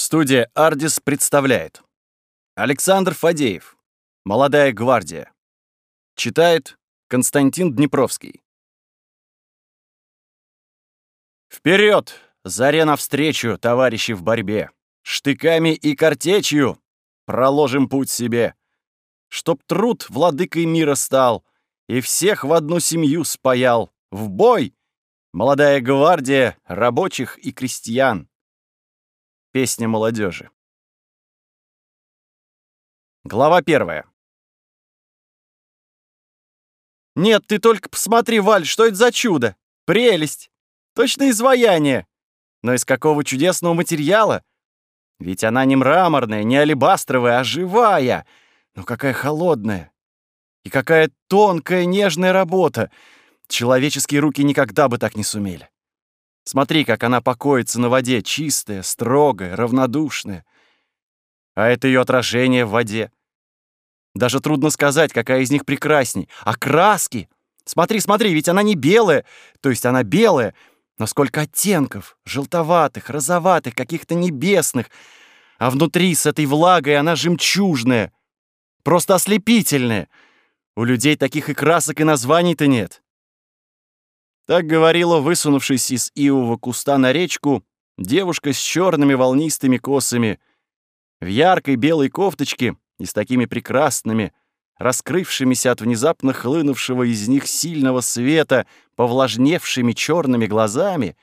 Студия «Ардис» представляет Александр Фадеев «Молодая гвардия» Читает Константин Днепровский Вперед! Заре навстречу, товарищи в борьбе! Штыками и картечью проложим путь себе, Чтоб труд владыкой мира стал И всех в одну семью спаял. В бой! Молодая гвардия рабочих и крестьян! Песня молодежи. Глава первая. «Нет, ты только посмотри, Валь, что это за чудо! Прелесть! Точно изваяние! Но из какого чудесного материала? Ведь она не мраморная, не алебастровая, а живая! Ну какая холодная! И какая тонкая, нежная работа! Человеческие руки никогда бы так не сумели!» Смотри, как она покоится на воде, чистая, строгая, равнодушная. А это ее отражение в воде. Даже трудно сказать, какая из них прекрасней. А краски! Смотри, смотри, ведь она не белая, то есть она белая, но сколько оттенков, желтоватых, розоватых, каких-то небесных. А внутри с этой влагой она жемчужная, просто ослепительная. У людей таких и красок, и названий-то нет. Так говорила, высунувшись из ивового куста на речку, девушка с черными волнистыми косами, в яркой белой кофточке и с такими прекрасными, раскрывшимися от внезапно хлынувшего из них сильного света, повлажневшими черными глазами,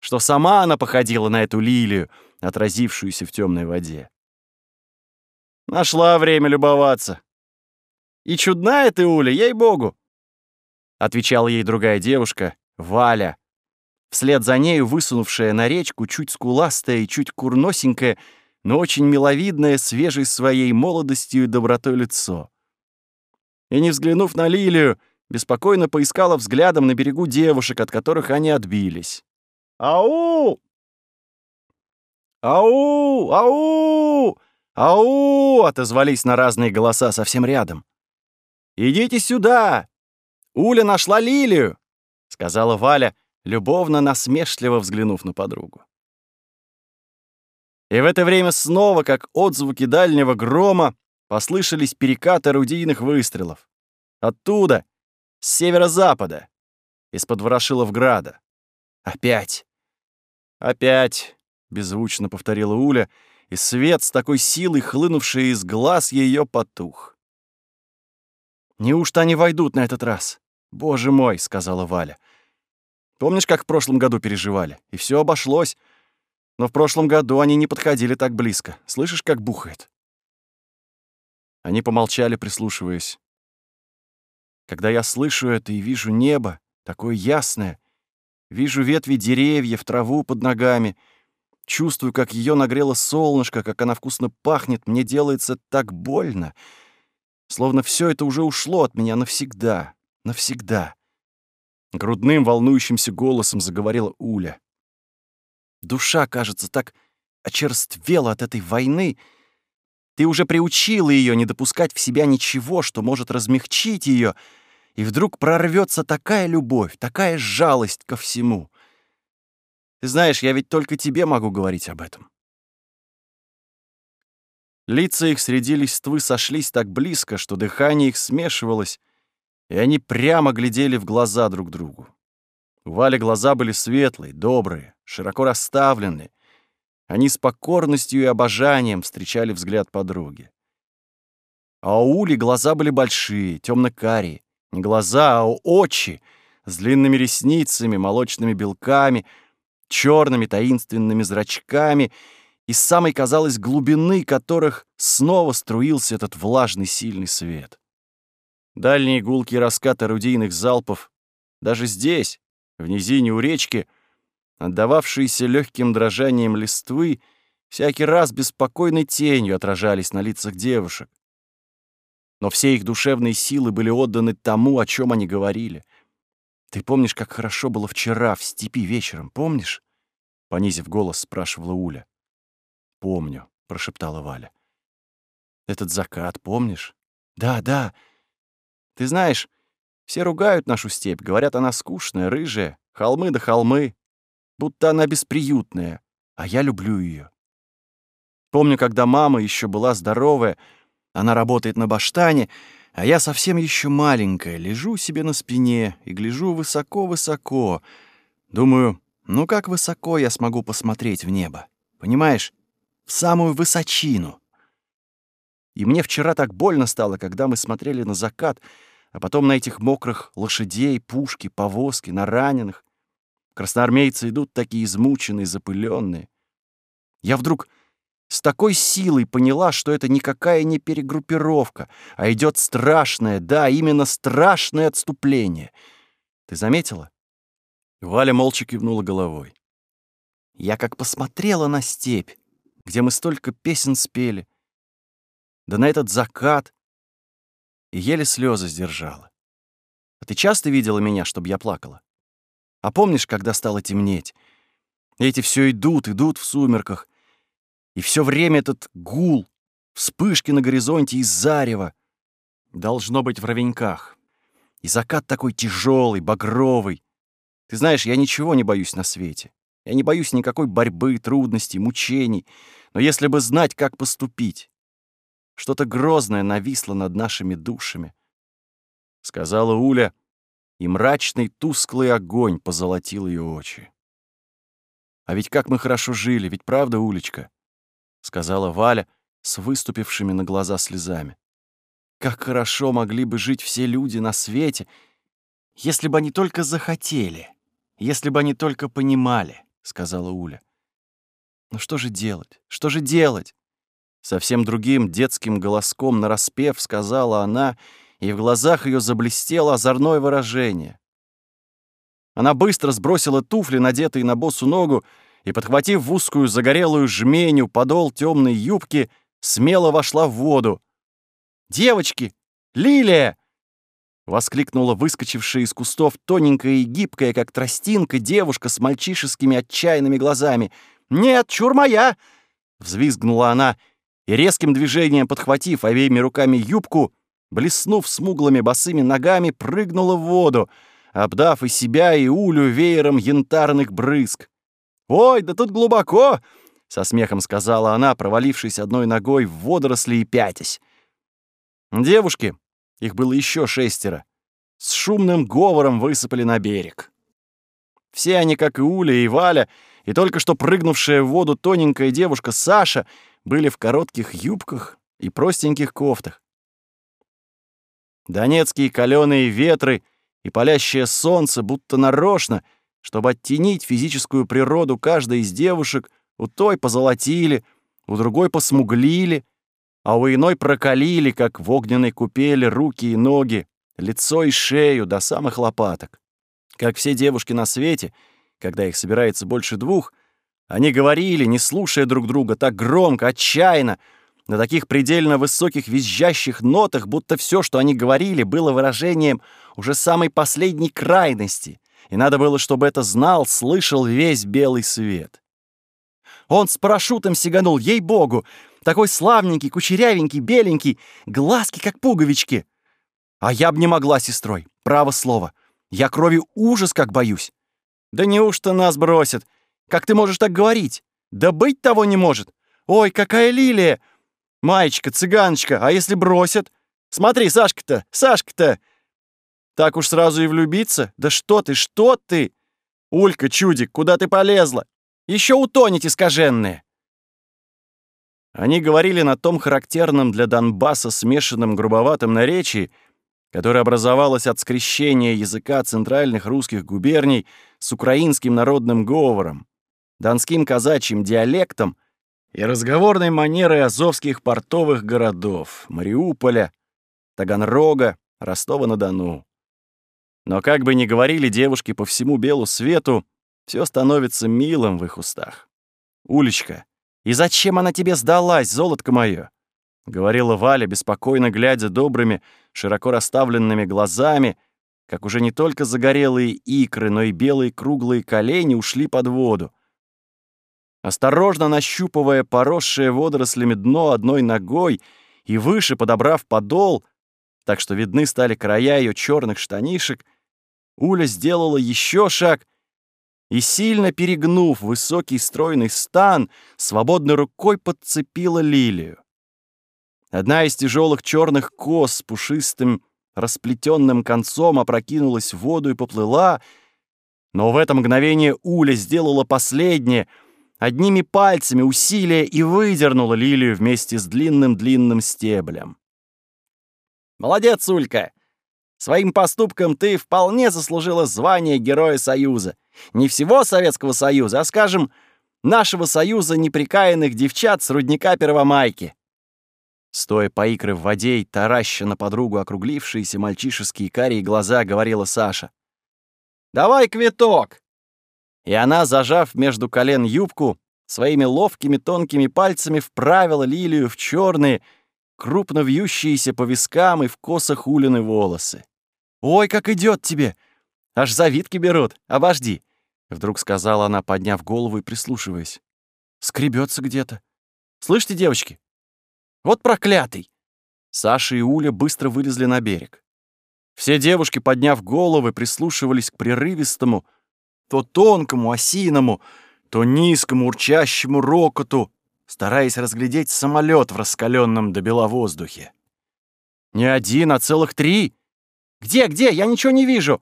что сама она походила на эту лилию, отразившуюся в темной воде. Нашла время любоваться. И чудная ты, Уля, ей-богу! Отвечала ей другая девушка, Валя. Вслед за нею высунувшая на речку чуть скуластая и чуть курносенькая, но очень миловидное, свежей своей молодостью и добротой лицо. И не взглянув на Лилию, беспокойно поискала взглядом на берегу девушек, от которых они отбились. «Ау! Ау! Ау! Ау!» — отозвались на разные голоса совсем рядом. «Идите сюда! Уля нашла лилию!» — сказала Валя, любовно насмешливо взглянув на подругу. И в это время снова, как отзвуки дальнего грома, послышались перекаты орудийных выстрелов. Оттуда, с северо-запада, из-под Ворошиловграда. Опять! Опять! — беззвучно повторила Уля, и свет с такой силой, хлынувший из глаз, ее потух. «Неужто они войдут на этот раз?» «Боже мой», — сказала Валя. «Помнишь, как в прошлом году переживали? И все обошлось. Но в прошлом году они не подходили так близко. Слышишь, как бухает?» Они помолчали, прислушиваясь. Когда я слышу это и вижу небо, такое ясное, вижу ветви деревьев, траву под ногами, чувствую, как ее нагрело солнышко, как она вкусно пахнет, мне делается так больно, словно все это уже ушло от меня навсегда навсегда. Грудным волнующимся голосом заговорила Уля. Душа, кажется, так очерствела от этой войны. Ты уже приучила ее не допускать в себя ничего, что может размягчить ее, и вдруг прорвется такая любовь, такая жалость ко всему. Ты знаешь, я ведь только тебе могу говорить об этом. Лица их среди листвы сошлись так близко, что дыхание их смешивалось, и они прямо глядели в глаза друг другу. У Вали глаза были светлые, добрые, широко расставленные. Они с покорностью и обожанием встречали взгляд подруги. А у Ули глаза были большие, темно-карие. Не глаза, а очи, с длинными ресницами, молочными белками, черными таинственными зрачками, из самой, казалось, глубины которых снова струился этот влажный сильный свет. Дальние гулкие раскаты орудийных залпов, даже здесь, в низине у речки, отдававшиеся легким дрожанием листвы, всякий раз беспокойной тенью отражались на лицах девушек. Но все их душевные силы были отданы тому, о чем они говорили. «Ты помнишь, как хорошо было вчера в степи вечером, помнишь?» Понизив голос, спрашивала Уля. «Помню», — прошептала Валя. «Этот закат, помнишь?» «Да, да», ты знаешь, все ругают нашу степь, говорят, она скучная, рыжая, холмы да холмы, будто она бесприютная, а я люблю ее. Помню, когда мама еще была здоровая, она работает на баштане, а я совсем еще маленькая, лежу себе на спине и гляжу высоко-высоко. Думаю, ну как высоко я смогу посмотреть в небо? Понимаешь? В самую высочину. И мне вчера так больно стало, когда мы смотрели на закат, а потом на этих мокрых лошадей, пушки, повозки, на раненых. Красноармейцы идут такие измученные, запыленные. Я вдруг с такой силой поняла, что это никакая не перегруппировка, а идет страшное, да, именно страшное отступление. Ты заметила? Валя молча кивнула головой. Я как посмотрела на степь, где мы столько песен спели, да на этот закат, и еле слезы сдержала. А ты часто видела меня, чтобы я плакала? А помнишь, когда стало темнеть? Эти все идут, идут в сумерках, и все время этот гул, вспышки на горизонте из зарева. Должно быть в ровеньках. И закат такой тяжелый, багровый. Ты знаешь, я ничего не боюсь на свете. Я не боюсь никакой борьбы, трудностей, мучений. Но если бы знать, как поступить, что-то грозное нависло над нашими душами. Сказала Уля, и мрачный тусклый огонь позолотил ее очи. А ведь как мы хорошо жили, ведь правда, Улечка? сказала Валя с выступившими на глаза слезами. Как хорошо могли бы жить все люди на свете, если бы они только захотели, если бы они только понимали, сказала Уля. Но что же делать? Что же делать? Совсем другим детским голоском нараспев сказала она, и в глазах ее заблестело озорное выражение. Она быстро сбросила туфли, надетые на босу ногу, и, подхватив в узкую загорелую жменю подол темной юбки, смело вошла в воду. «Девочки! Лилия!» — воскликнула выскочившая из кустов тоненькая и гибкая, как тростинка, девушка с мальчишескими отчаянными глазами. «Нет, чур моя!» — взвизгнула она, и резким движением, подхватив обеими руками юбку, блеснув смуглыми босыми ногами, прыгнула в воду, обдав и себя, и Улю веером янтарных брызг. «Ой, да тут глубоко!» — со смехом сказала она, провалившись одной ногой в водоросли и пятясь. Девушки, их было еще шестеро, с шумным говором высыпали на берег. Все они, как и Уля и Валя, и только что прыгнувшая в воду тоненькая девушка Саша, были в коротких юбках и простеньких кофтах. Донецкие каленые ветры и палящее солнце будто нарочно — чтобы оттенить физическую природу каждой из девушек, у той позолотили, у другой посмуглили, а у иной прокалили, как в огненной купели, руки и ноги, лицо и шею до самых лопаток. Как все девушки на свете, когда их собирается больше двух, они говорили, не слушая друг друга, так громко, отчаянно, на таких предельно высоких визжащих нотах, будто все, что они говорили, было выражением уже самой последней крайности, и надо было, чтобы это знал, слышал весь белый свет. Он с парашютом сиганул, ей-богу, такой славненький, кучерявенький, беленький, глазки как пуговички. А я б не могла, сестрой, право слово. Я крови ужас как боюсь. Да неужто нас бросят? Как ты можешь так говорить? Да быть того не может. Ой, какая лилия! Маечка, цыганочка, а если бросят? Смотри, Сашка-то, Сашка-то! Так уж сразу и влюбиться? Да что ты, что ты? Улька, чудик, куда ты полезла? Еще утонете, скаженные!» Они говорили на том характерном для Донбасса смешанном грубоватом наречии, которое образовалось от скрещения языка центральных русских губерний с украинским народным говором, донским казачьим диалектом и разговорной манерой азовских портовых городов Мариуполя, Таганрога, Ростова-на-Дону. Но как бы ни говорили девушки по всему белу свету, все становится милым в их устах. «Улечка, и зачем она тебе сдалась, золотко мое?» — говорила Валя, беспокойно глядя добрыми, широко расставленными глазами, как уже не только загорелые икры, но и белые круглые колени ушли под воду. Осторожно нащупывая поросшее водорослями дно одной ногой и выше подобрав подол, так что видны стали края ее черных штанишек, Уля сделала еще шаг и, сильно перегнув высокий стройный стан, свободной рукой подцепила лилию. Одна из тяжелых черных кос с пушистым расплетенным концом опрокинулась в воду и поплыла, но в это мгновение Уля сделала последнее, одними пальцами усилия и выдернула лилию вместе с длинным-длинным стеблем. «Молодец, Улька! Своим поступком ты вполне заслужила звание Героя Союза. Не всего Советского Союза, а, скажем, нашего Союза неприкаянных девчат с рудника Первомайки». Стоя по икры в воде и тараща на подругу округлившиеся мальчишеские карие глаза, говорила Саша. «Давай квиток!» И она, зажав между колен юбку, своими ловкими тонкими пальцами вправила лилию в черные, крупно вьющиеся по вискам и в косах улины волосы. «Ой, как идет тебе! Аж завитки берут! Обожди!» Вдруг сказала она, подняв голову и прислушиваясь. Скребется где-то. «Слышите, девочки, вот проклятый!» Саша и Уля быстро вылезли на берег. Все девушки, подняв головы, прислушивались к прерывистому, то тонкому, осиному, то низкому, урчащему рокоту, стараясь разглядеть самолет в раскаленном до бела воздухе. «Не один, а целых три! Где, где? Я ничего не вижу!»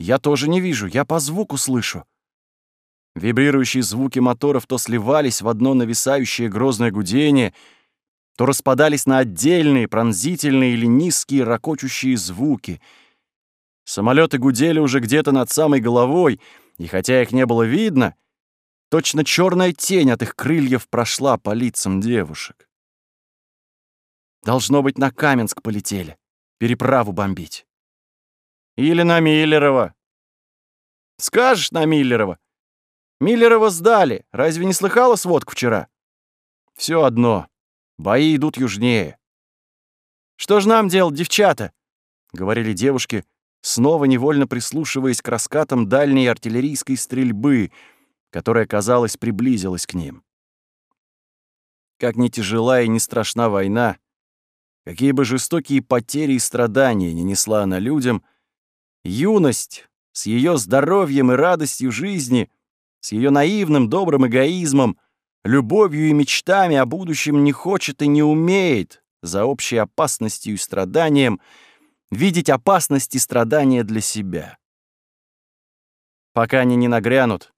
«Я тоже не вижу, я по звуку слышу». Вибрирующие звуки моторов то сливались в одно нависающее грозное гудение — то распадались на отдельные, пронзительные или низкие, ракочущие звуки. Самолеты гудели уже где-то над самой головой, и хотя их не было видно, точно черная тень от их крыльев прошла по лицам девушек. Должно быть, на Каменск полетели, переправу бомбить. Или на Миллерова. Скажешь на Миллерова. Миллерова сдали. Разве не слыхала сводку вчера? Все одно. Бои идут южнее. «Что ж нам делать, девчата?» — говорили девушки, снова невольно прислушиваясь к раскатам дальней артиллерийской стрельбы, которая, казалось, приблизилась к ним. Как ни тяжела и не страшна война, какие бы жестокие потери и страдания не несла она людям, юность с ее здоровьем и радостью жизни, с ее наивным добрым эгоизмом, любовью и мечтами о будущем не хочет и не умеет за общей опасностью и страданием видеть опасность и страдания для себя. Пока они не нагрянут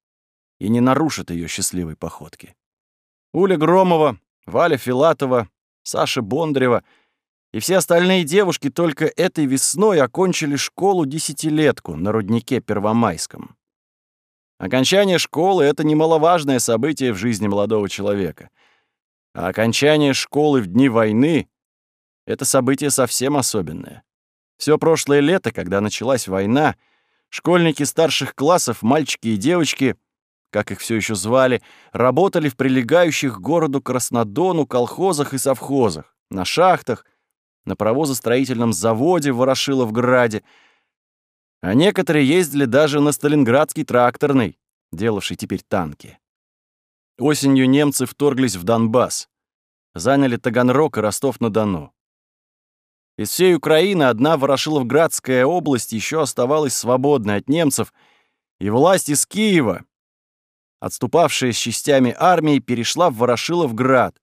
и не нарушат ее счастливой походки. Уля Громова, Валя Филатова, Саша Бондарева и все остальные девушки только этой весной окончили школу-десятилетку на руднике Первомайском. Окончание школы — это немаловажное событие в жизни молодого человека. А окончание школы в дни войны — это событие совсем особенное. Все прошлое лето, когда началась война, школьники старших классов, мальчики и девочки, как их все еще звали, работали в прилегающих к городу Краснодону колхозах и совхозах, на шахтах, на паровозостроительном заводе в Ворошиловграде — а некоторые ездили даже на Сталинградский тракторный, делавший теперь танки. Осенью немцы вторглись в Донбасс, заняли Таганрог и Ростов-на-Дону. Из всей Украины одна Ворошиловградская область еще оставалась свободной от немцев, и власть из Киева, отступавшая с частями армии, перешла в Ворошиловград,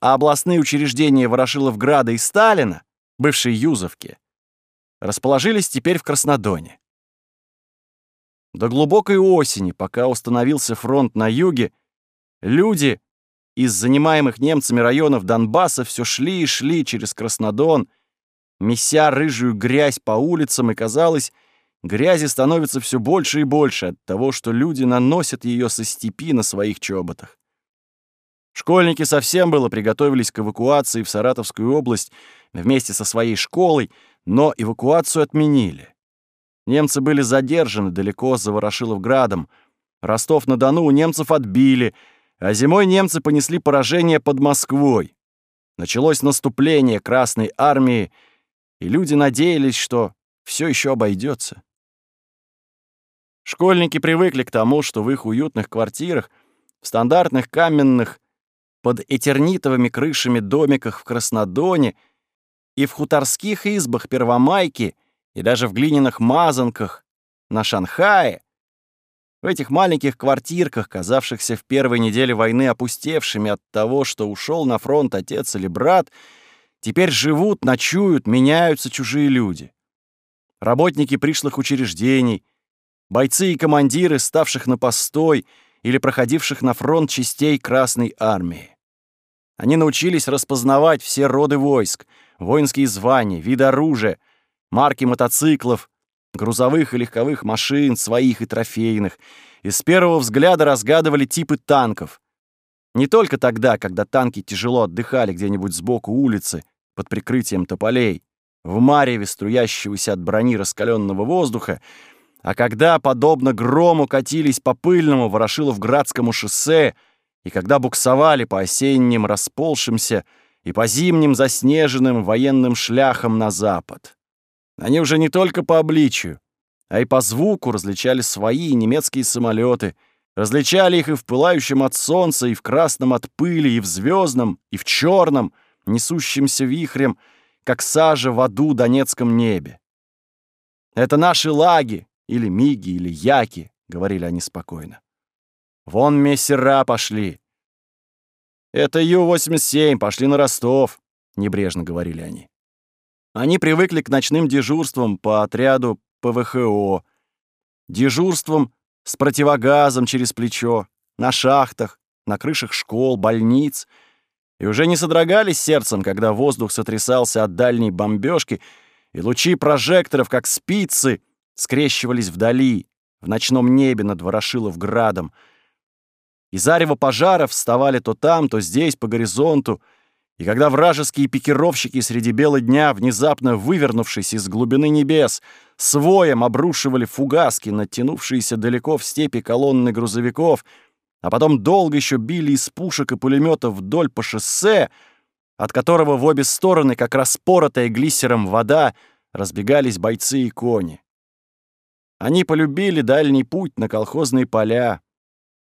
а областные учреждения Ворошиловграда и Сталина, бывшей Юзовки, расположились теперь в Краснодоне. До глубокой осени, пока установился фронт на юге, люди из занимаемых немцами районов Донбасса все шли и шли через Краснодон, меся рыжую грязь по улицам, и казалось, грязи становится все больше и больше от того, что люди наносят ее со степи на своих чоботах. Школьники совсем было приготовились к эвакуации в Саратовскую область вместе со своей школой, но эвакуацию отменили. Немцы были задержаны далеко за Ворошиловградом. Ростов-на-Дону у немцев отбили, а зимой немцы понесли поражение под Москвой. Началось наступление Красной Армии, и люди надеялись, что все еще обойдется. Школьники привыкли к тому, что в их уютных квартирах, в стандартных каменных, под этернитовыми крышами домиках в Краснодоне — и в хуторских избах Первомайки, и даже в глиняных мазанках на Шанхае В этих маленьких квартирках, казавшихся в первой неделе войны опустевшими от того, что ушел на фронт отец или брат, теперь живут, ночуют, меняются чужие люди. Работники пришлых учреждений, бойцы и командиры, ставших на постой или проходивших на фронт частей Красной Армии. Они научились распознавать все роды войск, воинские звания, виды оружия, марки мотоциклов, грузовых и легковых машин, своих и трофейных, и с первого взгляда разгадывали типы танков. Не только тогда, когда танки тяжело отдыхали где-нибудь сбоку улицы, под прикрытием тополей, в мареве струящегося от брони раскаленного воздуха, а когда, подобно грому, катились по пыльному Ворошиловградскому шоссе, и когда буксовали по осенним расползшимся и по зимним заснеженным военным шляхам на запад. Они уже не только по обличию, а и по звуку различали свои немецкие самолеты, различали их и в пылающем от солнца, и в красном от пыли, и в звездном, и в черном, несущемся вихрем, как сажа в аду донецком небе. «Это наши лаги, или миги, или яки», — говорили они спокойно. «Вон мессера пошли». «Это Ю-87, пошли на Ростов», — небрежно говорили они. Они привыкли к ночным дежурствам по отряду ПВХО, дежурствам с противогазом через плечо, на шахтах, на крышах школ, больниц, и уже не содрогались сердцем, когда воздух сотрясался от дальней бомбежки, и лучи прожекторов, как спицы, скрещивались вдали, в ночном небе над Ворошиловградом. И зарево пожаров вставали то там, то здесь, по горизонту, и когда вражеские пикировщики среди бела дня, внезапно вывернувшись из глубины небес, своем обрушивали фугаски, натянувшиеся далеко в степи колонны грузовиков, а потом долго еще били из пушек и пулеметов вдоль по шоссе, от которого в обе стороны, как распоротая глиссером вода, разбегались бойцы и кони. Они полюбили дальний путь на колхозные поля,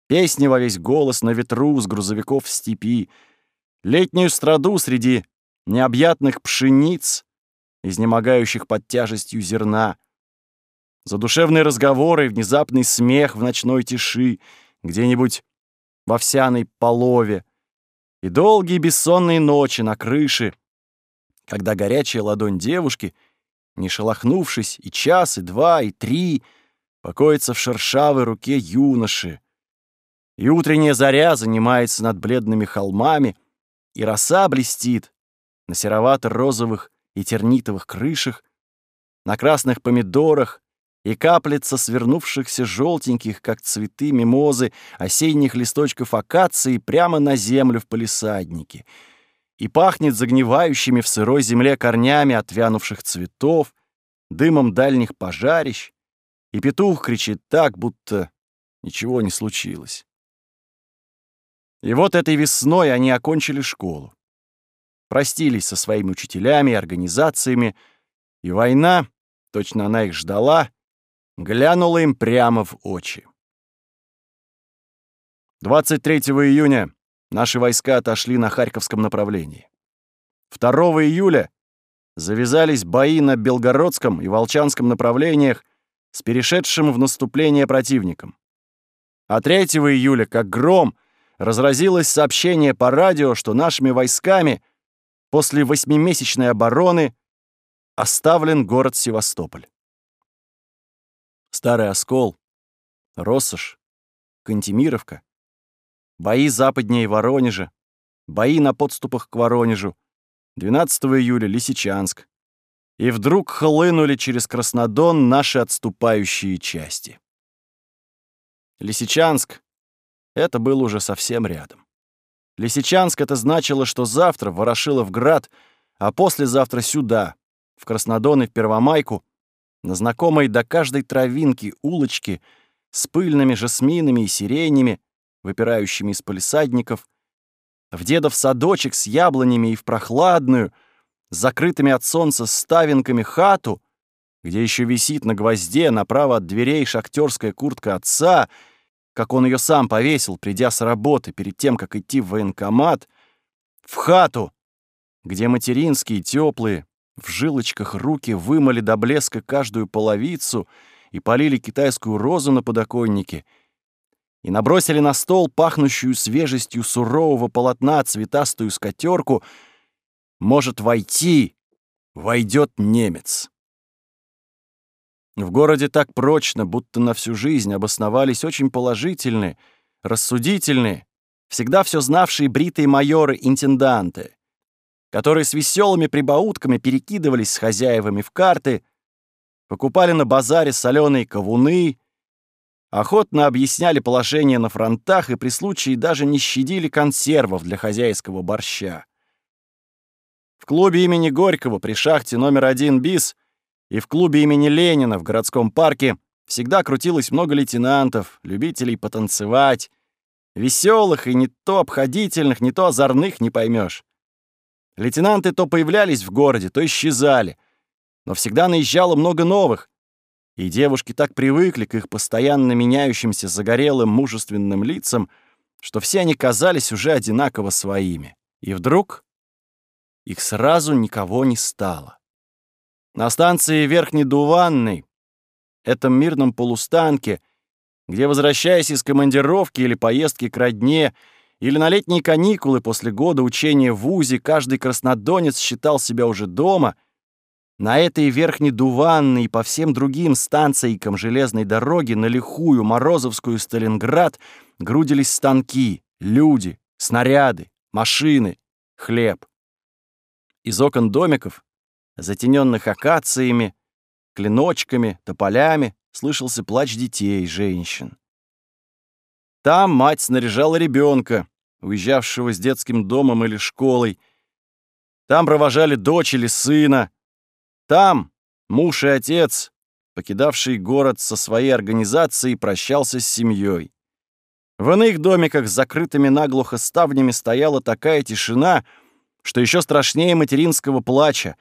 песни во весь голос на ветру с грузовиков в степи, летнюю страду среди необъятных пшениц, изнемогающих под тяжестью зерна, задушевные разговоры, внезапный смех в ночной тиши, где-нибудь в овсяной полове, и долгие бессонные ночи на крыше, когда горячая ладонь девушки, не шелохнувшись и час, и два, и три, покоится в шершавой руке юноши, и утренняя заря занимается над бледными холмами, и роса блестит на серовато-розовых и тернитовых крышах, на красных помидорах и каплется свернувшихся желтеньких, как цветы мимозы, осенних листочков акации прямо на землю в палисаднике, и пахнет загнивающими в сырой земле корнями отвянувших цветов, дымом дальних пожарищ, и петух кричит так, будто ничего не случилось. И вот этой весной они окончили школу. Простились со своими учителями и организациями, и война, точно она их ждала, глянула им прямо в очи. 23 июня наши войска отошли на Харьковском направлении. 2 июля завязались бои на Белгородском и Волчанском направлениях с перешедшим в наступление противником. А 3 июля, как гром, разразилось сообщение по радио, что нашими войсками после восьмимесячной обороны оставлен город Севастополь. Старый Оскол, Россош, Кантемировка, бои западнее Воронежа, бои на подступах к Воронежу, 12 июля Лисичанск. И вдруг хлынули через Краснодон наши отступающие части. Лисичанск это было уже совсем рядом. Лисичанск это значило, что завтра в Ворошиловград, а послезавтра сюда, в Краснодон и в Первомайку, на знакомой до каждой травинки улочки с пыльными жасминами и сиренями, выпирающими из полисадников, в дедов садочек с яблонями и в прохладную, с закрытыми от солнца ставинками хату, где еще висит на гвозде направо от дверей шахтерская куртка отца — как он ее сам повесил, придя с работы перед тем, как идти в военкомат, в хату, где материнские, теплые, в жилочках руки вымыли до блеска каждую половицу и полили китайскую розу на подоконнике, и набросили на стол пахнущую свежестью сурового полотна цветастую скатерку, может войти, войдет немец. В городе так прочно, будто на всю жизнь обосновались очень положительные, рассудительные, всегда все знавшие бритые майоры-интенданты, которые с веселыми прибаутками перекидывались с хозяевами в карты, покупали на базаре соленые кавуны, охотно объясняли положение на фронтах и при случае даже не щадили консервов для хозяйского борща. В клубе имени Горького при шахте номер один БИС и в клубе имени Ленина в городском парке всегда крутилось много лейтенантов, любителей потанцевать, веселых и не то обходительных, не то озорных не поймешь. Лейтенанты то появлялись в городе, то исчезали, но всегда наезжало много новых, и девушки так привыкли к их постоянно меняющимся загорелым мужественным лицам, что все они казались уже одинаково своими. И вдруг их сразу никого не стало. На станции Верхней Дуванной, этом мирном полустанке, где, возвращаясь из командировки или поездки к родне, или на летние каникулы после года учения в ВУЗе каждый краснодонец считал себя уже дома, на этой Верхней Дуванной и по всем другим станциям железной дороги на Лихую, Морозовскую, Сталинград грудились станки, люди, снаряды, машины, хлеб. Из окон домиков, затененных акациями, клиночками, тополями, слышался плач детей, женщин. Там мать снаряжала ребенка, уезжавшего с детским домом или школой. Там провожали дочь или сына. Там муж и отец, покидавший город со своей организацией, прощался с семьей. В иных домиках с закрытыми наглухо ставнями стояла такая тишина — что еще страшнее материнского плача.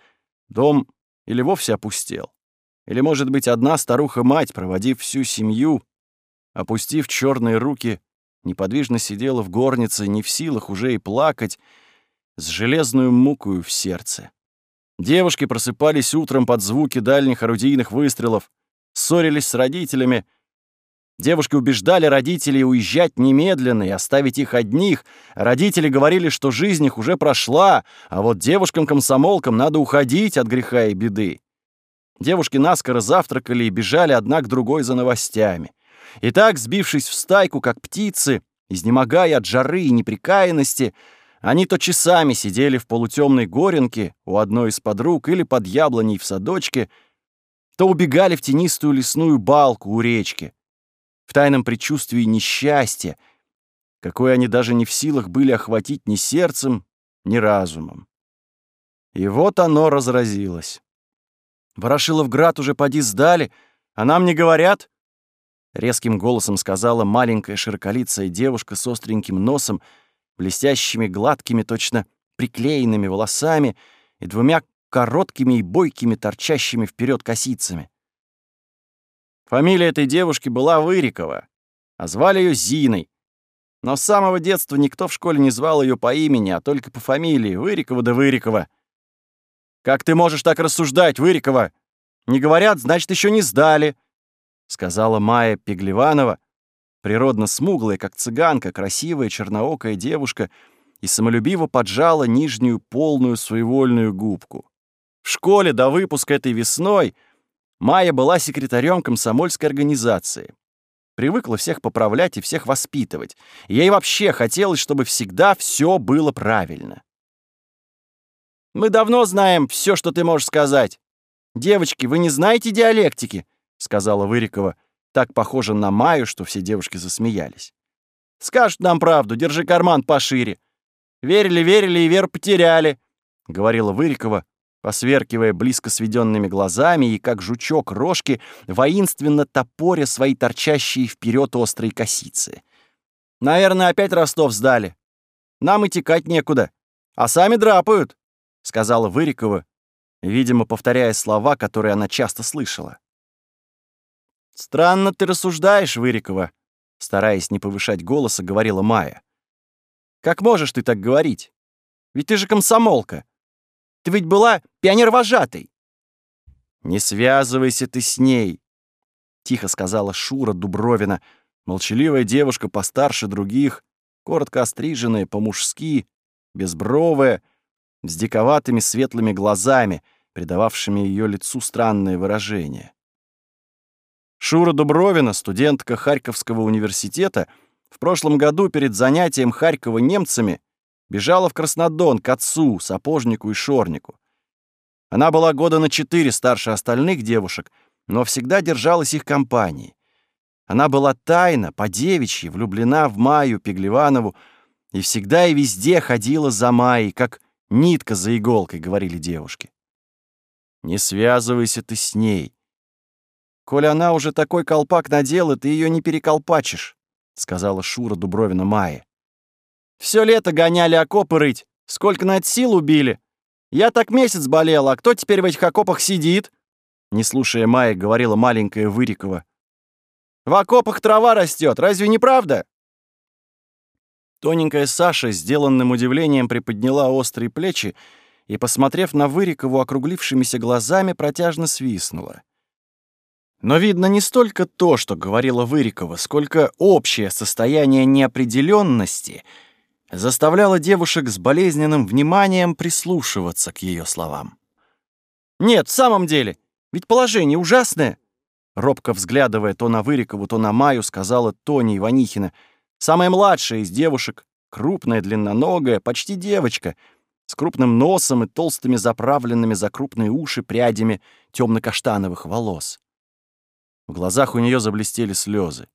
Дом или вовсе опустел. Или, может быть, одна старуха-мать, проводив всю семью, опустив черные руки, неподвижно сидела в горнице, не в силах уже и плакать, с железную мукою в сердце. Девушки просыпались утром под звуки дальних орудийных выстрелов, ссорились с родителями — Девушки убеждали родителей уезжать немедленно и оставить их одних. Родители говорили, что жизнь их уже прошла, а вот девушкам-комсомолкам надо уходить от греха и беды. Девушки наскоро завтракали и бежали одна к другой за новостями. И так, сбившись в стайку, как птицы, изнемогая от жары и неприкаянности, они то часами сидели в полутемной горенке у одной из подруг или под яблоней в садочке, то убегали в тенистую лесную балку у речки — в тайном предчувствии несчастья, какое они даже не в силах были охватить ни сердцем, ни разумом. И вот оно разразилось. «Ворошиловград уже поди сдали, а нам не говорят?» Резким голосом сказала маленькая широколицая девушка с остреньким носом, блестящими гладкими, точно приклеенными волосами и двумя короткими и бойкими торчащими вперед косицами. Фамилия этой девушки была Вырикова, а звали ее Зиной. Но с самого детства никто в школе не звал ее по имени, а только по фамилии Вырикова да Вырикова. «Как ты можешь так рассуждать, Вырикова? Не говорят, значит, еще не сдали», — сказала Майя Пеглеванова, природно смуглая, как цыганка, красивая черноокая девушка, и самолюбиво поджала нижнюю полную своевольную губку. В школе до выпуска этой весной — Майя была секретарем комсомольской организации. Привыкла всех поправлять и всех воспитывать. ей вообще хотелось, чтобы всегда все было правильно. «Мы давно знаем все, что ты можешь сказать. Девочки, вы не знаете диалектики?» — сказала Вырикова, так похоже на Майю, что все девушки засмеялись. «Скажут нам правду, держи карман пошире. Верили, верили и веру потеряли», — говорила Вырикова, посверкивая близко сведенными глазами и, как жучок рожки, воинственно топоря свои торчащие вперед острые косицы. «Наверное, опять Ростов сдали. Нам и текать некуда. А сами драпают», — сказала Вырикова, видимо, повторяя слова, которые она часто слышала. «Странно ты рассуждаешь, Вырикова», — стараясь не повышать голоса, говорила Майя. «Как можешь ты так говорить? Ведь ты же комсомолка. Ты ведь была пионер-вожатой!» «Не связывайся ты с ней!» — тихо сказала Шура Дубровина, Молчаливая девушка постарше других, коротко остриженная, по-мужски, безбровая, с диковатыми светлыми глазами, придававшими ее лицу странное выражение. Шура Дубровина, студентка Харьковского университета, в прошлом году перед занятием Харькова немцами бежала в Краснодон к отцу, сапожнику и шорнику. Она была года на четыре старше остальных девушек, но всегда держалась их компанией. Она была тайно, по-девичьи, влюблена в Маю Пеглеванову и всегда и везде ходила за Майей, как нитка за иголкой, говорили девушки. Не связывайся ты с ней. Коли она уже такой колпак надела, ты ее не переколпачишь, сказала Шура Дубровина Майе. Все лето гоняли окопы рыть, сколько на это сил убили. Я так месяц болела, а кто теперь в этих окопах сидит? Не слушая Майи, говорила маленькая Вырикова. В окопах трава растет, разве не правда? Тоненькая Саша, сделанным удивлением, приподняла острые плечи и, посмотрев на Вырикову округлившимися глазами, протяжно свистнула. Но видно не столько то, что говорила Вырикова, сколько общее состояние неопределенности заставляло девушек с болезненным вниманием прислушиваться к ее словам. «Нет, в самом деле, ведь положение ужасное!» Робко взглядывая то на Вырикову, то на Маю, сказала Тоня Иванихина — Самая младшая из девушек, крупная, длинноногая, почти девочка, с крупным носом и толстыми заправленными за крупные уши прядями темно-каштановых волос. В глазах у нее заблестели слезы.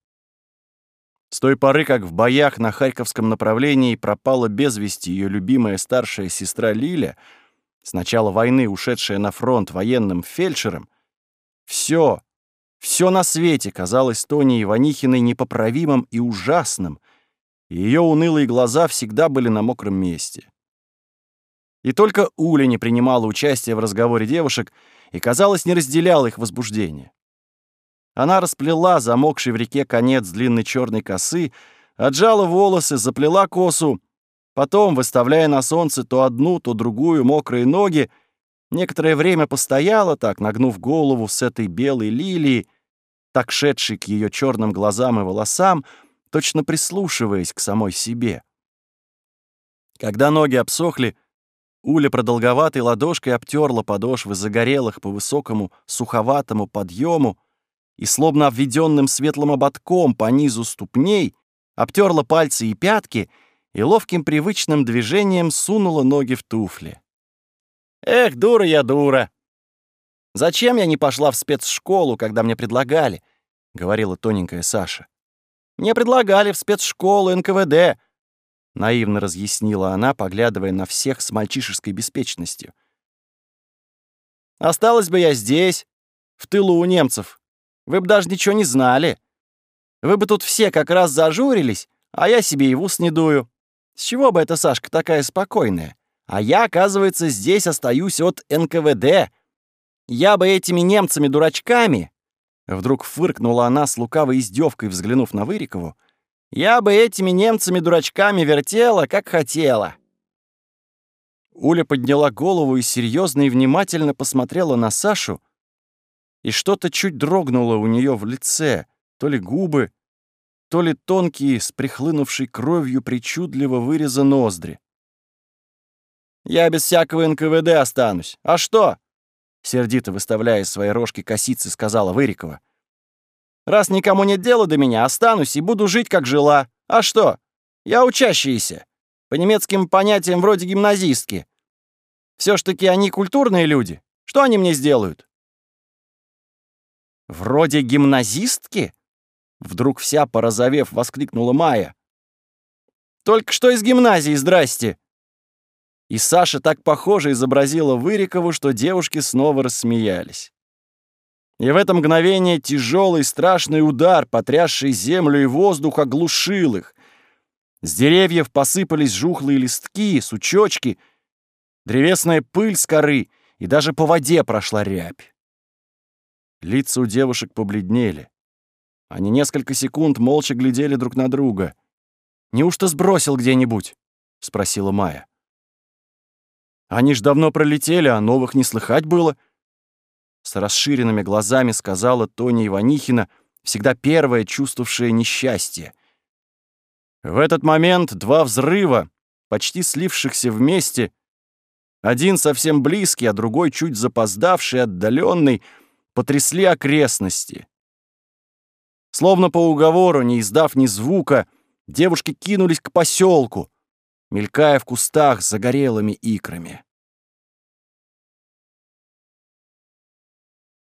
С той поры, как в боях на Харьковском направлении пропала без вести ее любимая старшая сестра Лиля, с начала войны ушедшая на фронт военным фельдшером, все, все на свете казалось Тоне Иванихиной непоправимым и ужасным, и ее унылые глаза всегда были на мокром месте. И только Уля не принимала участия в разговоре девушек и, казалось, не разделяла их возбуждение. Она расплела замокший в реке конец длинной черной косы, отжала волосы, заплела косу, потом, выставляя на солнце то одну, то другую мокрые ноги, некоторое время постояла так, нагнув голову с этой белой лилией, так шедший к ее черным глазам и волосам, точно прислушиваясь к самой себе. Когда ноги обсохли, Уля продолговатой ладошкой обтерла подошвы загорелых по высокому суховатому подъему и, словно обведенным светлым ободком по низу ступней, обтерла пальцы и пятки и ловким привычным движением сунула ноги в туфли. «Эх, дура я дура!» Зачем я не пошла в спецшколу, когда мне предлагали?» — говорила тоненькая Саша. «Мне предлагали в спецшколу НКВД», — наивно разъяснила она, поглядывая на всех с мальчишеской беспечностью. «Осталась бы я здесь, в тылу у немцев. Вы бы даже ничего не знали. Вы бы тут все как раз зажурились, а я себе и в ус не дую. С чего бы эта Сашка такая спокойная? А я, оказывается, здесь остаюсь от НКВД, я бы этими немцами-дурачками, вдруг фыркнула она с лукавой издевкой, взглянув на Вырикову, я бы этими немцами-дурачками вертела, как хотела. Уля подняла голову и серьезно и внимательно посмотрела на Сашу, и что-то чуть дрогнуло у нее в лице, то ли губы, то ли тонкие, с прихлынувшей кровью причудливо выреза ноздри. «Я без всякого НКВД останусь. А что? сердито выставляя своей рожки косицы, сказала Вырикова. «Раз никому нет дела до меня, останусь и буду жить, как жила. А что? Я учащаяся. По немецким понятиям вроде гимназистки. Все ж таки они культурные люди. Что они мне сделают?» «Вроде гимназистки?» Вдруг вся порозовев воскликнула Майя. «Только что из гимназии, здрасте!» И Саша так похоже изобразила Вырикову, что девушки снова рассмеялись. И в это мгновение тяжелый страшный удар, потрясший землю и воздух, оглушил их. С деревьев посыпались жухлые листки, сучочки, древесная пыль с коры, и даже по воде прошла рябь. Лица у девушек побледнели. Они несколько секунд молча глядели друг на друга. «Неужто сбросил где-нибудь?» — спросила Майя. Они ж давно пролетели, а новых не слыхать было. С расширенными глазами сказала Тоня Иванихина, всегда первая, чувствовавшая несчастье. В этот момент два взрыва, почти слившихся вместе, один совсем близкий, а другой чуть запоздавший, отдаленный, потрясли окрестности. Словно по уговору, не издав ни звука, девушки кинулись к поселку, мелькая в кустах с загорелыми икрами.